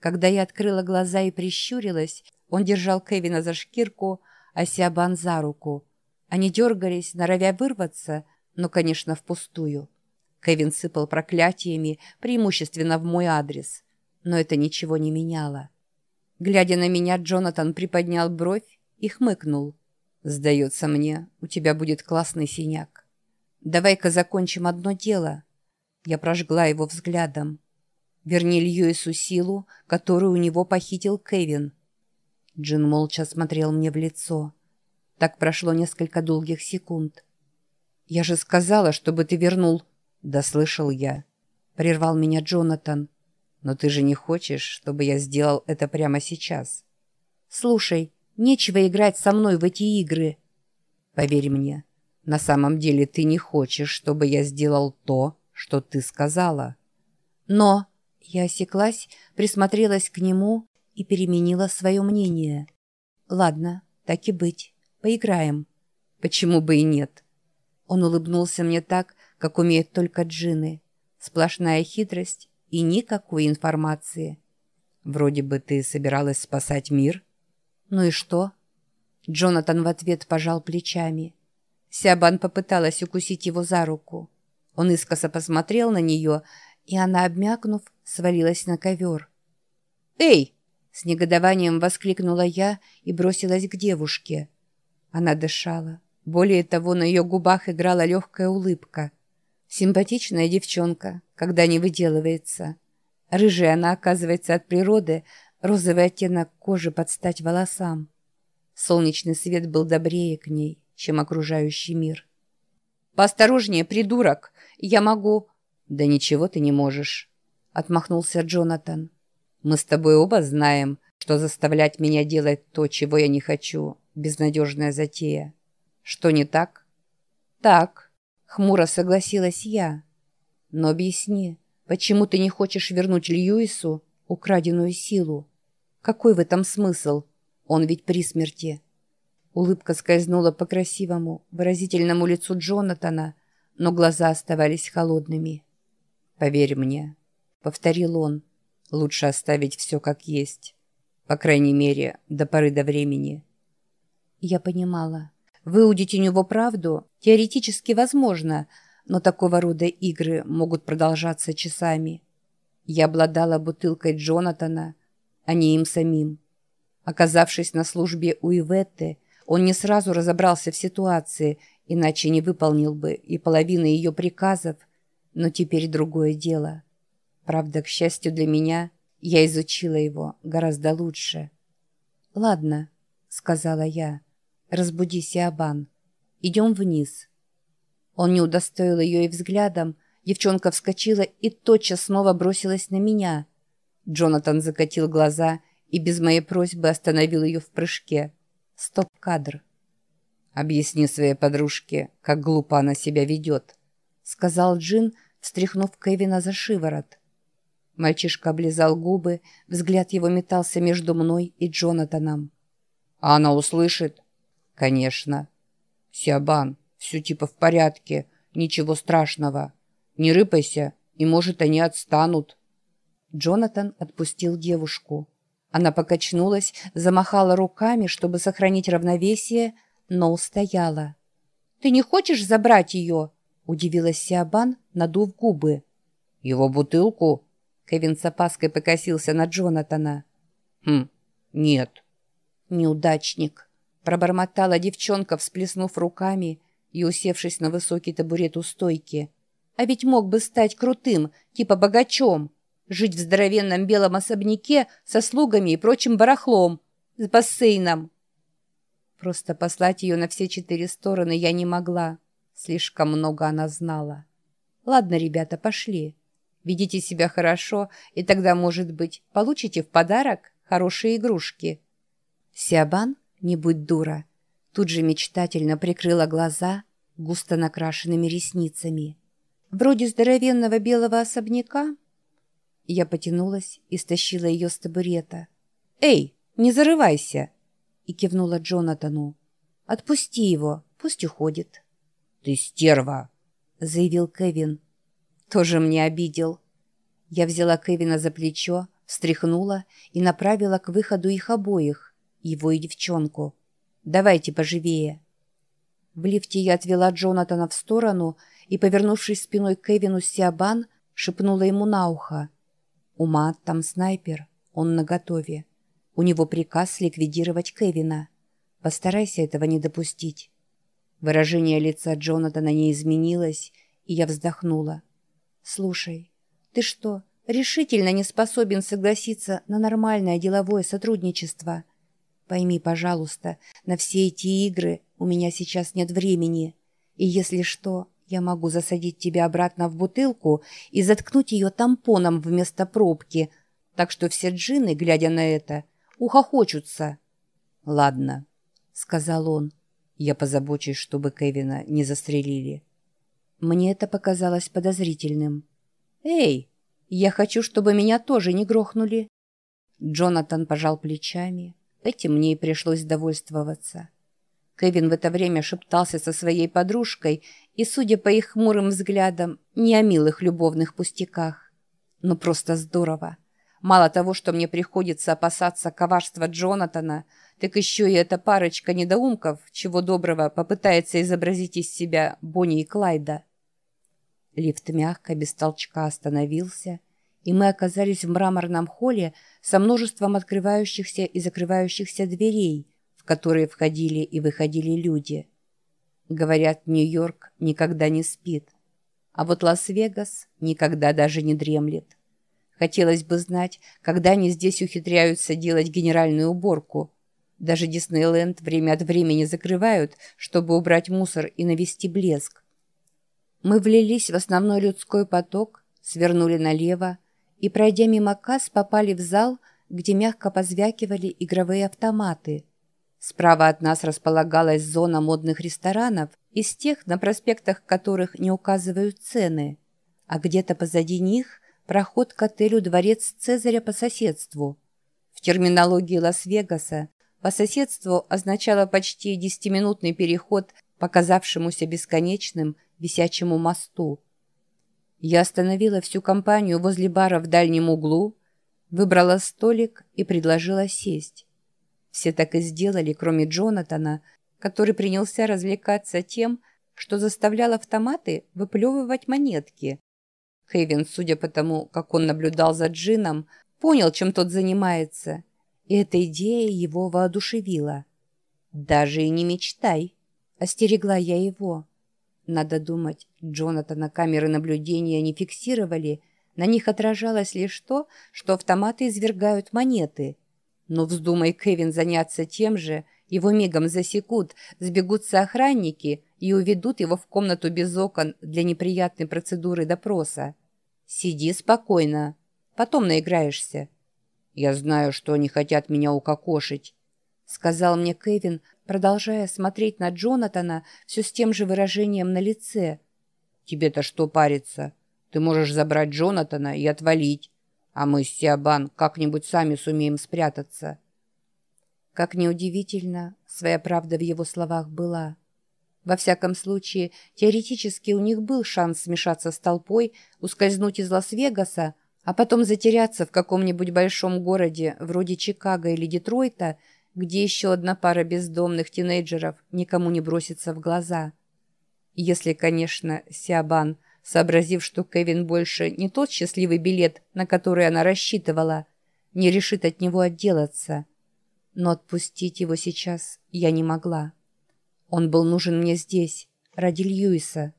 Когда я открыла глаза и прищурилась, он держал Кевина за шкирку, а Сиабан за руку. Они дергались, норовя вырваться, но, конечно, впустую. Кевин сыпал проклятиями, преимущественно в мой адрес. Но это ничего не меняло. Глядя на меня, Джонатан приподнял бровь и хмыкнул. «Сдается мне, у тебя будет классный синяк. Давай-ка закончим одно дело». Я прожгла его взглядом. Верни Льюису силу, которую у него похитил Кевин. Джин молча смотрел мне в лицо. Так прошло несколько долгих секунд. «Я же сказала, чтобы ты вернул...» «Да слышал я». Прервал меня Джонатан. «Но ты же не хочешь, чтобы я сделал это прямо сейчас?» «Слушай, нечего играть со мной в эти игры». «Поверь мне, на самом деле ты не хочешь, чтобы я сделал то, что ты сказала». «Но...» Я осеклась, присмотрелась к нему и переменила свое мнение. «Ладно, так и быть. Поиграем». «Почему бы и нет?» Он улыбнулся мне так, как умеют только джины. Сплошная хитрость и никакой информации. «Вроде бы ты собиралась спасать мир?» «Ну и что?» Джонатан в ответ пожал плечами. Сябан попыталась укусить его за руку. Он искоса посмотрел на нее, и она, обмякнув, свалилась на ковер. «Эй!» С негодованием воскликнула я и бросилась к девушке. Она дышала. Более того, на ее губах играла легкая улыбка. Симпатичная девчонка, когда не выделывается. Рыжая она, оказывается, от природы, розовый оттенок кожи под стать волосам. Солнечный свет был добрее к ней, чем окружающий мир. «Поосторожнее, придурок! Я могу...» «Да ничего ты не можешь», — отмахнулся Джонатан. Мы с тобой оба знаем, что заставлять меня делать то, чего я не хочу, безнадежная затея. Что не так? Так, хмуро согласилась я. Но объясни, почему ты не хочешь вернуть Льюису украденную силу? Какой в этом смысл? Он ведь при смерти. Улыбка скользнула по красивому, выразительному лицу Джонатана, но глаза оставались холодными. «Поверь мне», — повторил он, — Лучше оставить все как есть. По крайней мере, до поры до времени. Я понимала. Выудить у него правду теоретически возможно, но такого рода игры могут продолжаться часами. Я обладала бутылкой Джонатана, а не им самим. Оказавшись на службе у Иветты, он не сразу разобрался в ситуации, иначе не выполнил бы и половины ее приказов, но теперь другое дело — Правда, к счастью для меня, я изучила его гораздо лучше. «Ладно», — сказала я, — «разбуди Сиабан. Идем вниз». Он не удостоил ее и взглядом, девчонка вскочила и тотчас снова бросилась на меня. Джонатан закатил глаза и без моей просьбы остановил ее в прыжке. Стоп-кадр. «Объясни своей подружке, как глупо она себя ведет», — сказал Джин, встряхнув Кевина за шиворот. Мальчишка облизал губы, взгляд его метался между мной и Джонатаном. «А она услышит?» «Конечно». «Сиабан, все типа в порядке, ничего страшного. Не рыпайся, и, может, они отстанут». Джонатан отпустил девушку. Она покачнулась, замахала руками, чтобы сохранить равновесие, но устояла. «Ты не хочешь забрать ее?» — удивилась Сиабан, надув губы. «Его бутылку?» Кевин с опаской покосился на Джонатана. «Хм, нет». «Неудачник», — пробормотала девчонка, всплеснув руками и усевшись на высокий табурет у стойки. «А ведь мог бы стать крутым, типа богачом, жить в здоровенном белом особняке со слугами и прочим барахлом, с бассейном». Просто послать ее на все четыре стороны я не могла. Слишком много она знала. «Ладно, ребята, пошли». Ведите себя хорошо, и тогда, может быть, получите в подарок хорошие игрушки». Сиабан, не будь дура, тут же мечтательно прикрыла глаза густо накрашенными ресницами. «Вроде здоровенного белого особняка?» Я потянулась и стащила ее с табурета. «Эй, не зарывайся!» и кивнула Джонатану. «Отпусти его, пусть уходит». «Ты стерва!» — заявил Кевин тоже мне обидел. Я взяла Кевина за плечо, встряхнула и направила к выходу их обоих, его и девчонку. «Давайте поживее». В лифте я отвела Джонатана в сторону и, повернувшись спиной к Кевину Сиабан, шепнула ему на ухо. «Ума, там снайпер, он наготове. У него приказ ликвидировать Кевина. Постарайся этого не допустить». Выражение лица Джонатана не изменилось, и я вздохнула. «Слушай, ты что, решительно не способен согласиться на нормальное деловое сотрудничество? Пойми, пожалуйста, на все эти игры у меня сейчас нет времени. И если что, я могу засадить тебя обратно в бутылку и заткнуть ее тампоном вместо пробки, так что все джины, глядя на это, ухохочутся». «Ладно», — сказал он. Я позабочусь, чтобы Кевина не застрелили. Мне это показалось подозрительным. «Эй, я хочу, чтобы меня тоже не грохнули». Джонатан пожал плечами. Этим мне и пришлось довольствоваться. Кевин в это время шептался со своей подружкой и, судя по их хмурым взглядам, не о милых любовных пустяках. Ну, просто здорово. Мало того, что мне приходится опасаться коварства Джонатана, так еще и эта парочка недоумков, чего доброго, попытается изобразить из себя Бонни и Клайда. Лифт мягко, без толчка остановился, и мы оказались в мраморном холле со множеством открывающихся и закрывающихся дверей, в которые входили и выходили люди. Говорят, Нью-Йорк никогда не спит, а вот Лас-Вегас никогда даже не дремлет. Хотелось бы знать, когда они здесь ухитряются делать генеральную уборку. Даже Диснейленд время от времени закрывают, чтобы убрать мусор и навести блеск. Мы влились в основной людской поток, свернули налево и, пройдя мимо касс, попали в зал, где мягко позвякивали игровые автоматы. Справа от нас располагалась зона модных ресторанов, из тех, на проспектах которых не указывают цены, а где-то позади них – проход к отелю «Дворец Цезаря» по соседству. В терминологии Лас-Вегаса по соседству означало почти десятиминутный переход по казавшемуся бесконечным висячему мосту. Я остановила всю компанию возле бара в дальнем углу, выбрала столик и предложила сесть. Все так и сделали, кроме Джонатана, который принялся развлекаться тем, что заставлял автоматы выплевывать монетки. Хейвен, судя по тому, как он наблюдал за Джином, понял, чем тот занимается, и эта идея его воодушевила. «Даже и не мечтай», — остерегла я его. Надо думать, Джонатана камеры наблюдения не фиксировали, на них отражалось лишь то, что автоматы извергают монеты. Но вздумай Кевин заняться тем же, его мигом засекут, сбегутся охранники и уведут его в комнату без окон для неприятной процедуры допроса. Сиди спокойно, потом наиграешься. Я знаю, что они хотят меня укокошить, сказал мне Кевин, продолжая смотреть на Джонатана все с тем же выражением на лице. Тебе-то что париться? Ты можешь забрать Джонатана и отвалить, а мы с Сиабан как-нибудь сами сумеем спрятаться. Как неудивительно, своя правда в его словах была. Во всяком случае, теоретически у них был шанс смешаться с толпой, ускользнуть из Лас-Вегаса, а потом затеряться в каком-нибудь большом городе, вроде Чикаго или Детройта, где еще одна пара бездомных тинейджеров никому не бросится в глаза. Если, конечно, Сиабан, сообразив, что Кевин больше не тот счастливый билет, на который она рассчитывала, не решит от него отделаться – но отпустить его сейчас я не могла. Он был нужен мне здесь, ради Льюиса.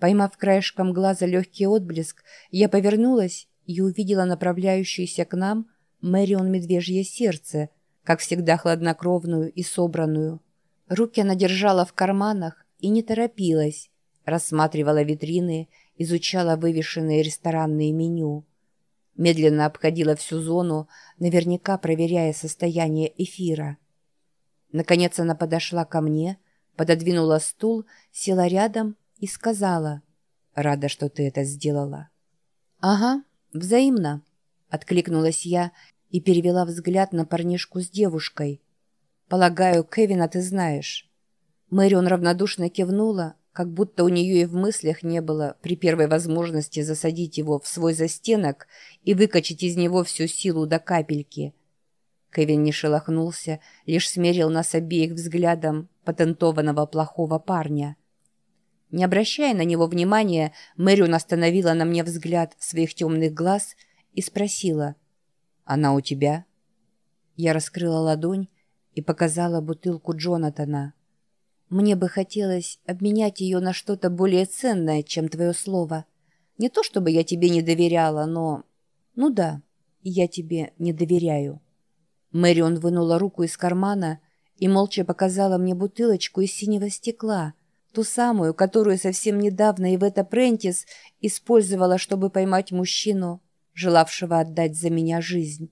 Поймав краешком глаза легкий отблеск, я повернулась и увидела направляющуюся к нам Мэрион Медвежье Сердце, как всегда хладнокровную и собранную. Руки она держала в карманах и не торопилась, рассматривала витрины, изучала вывешенные ресторанные меню медленно обходила всю зону, наверняка проверяя состояние эфира. Наконец она подошла ко мне, пододвинула стул, села рядом и сказала, «Рада, что ты это сделала». «Ага, взаимно», — откликнулась я и перевела взгляд на парнишку с девушкой. «Полагаю, Кевина ты знаешь». Мэрион равнодушно кивнула, как будто у нее и в мыслях не было при первой возможности засадить его в свой застенок и выкачать из него всю силу до капельки. Кевин не шелохнулся, лишь смерил нас обеих взглядом патентованного плохого парня. Не обращая на него внимания, Мэрион остановила на мне взгляд своих темных глаз и спросила, «Она у тебя?» Я раскрыла ладонь и показала бутылку Джонатана. Мне бы хотелось обменять ее на что-то более ценное, чем твое слово. Не то чтобы я тебе не доверяла, но... Ну да, я тебе не доверяю. Мэрион вынула руку из кармана и молча показала мне бутылочку из синего стекла, ту самую, которую совсем недавно Ивета Прентис использовала, чтобы поймать мужчину, желавшего отдать за меня жизнь.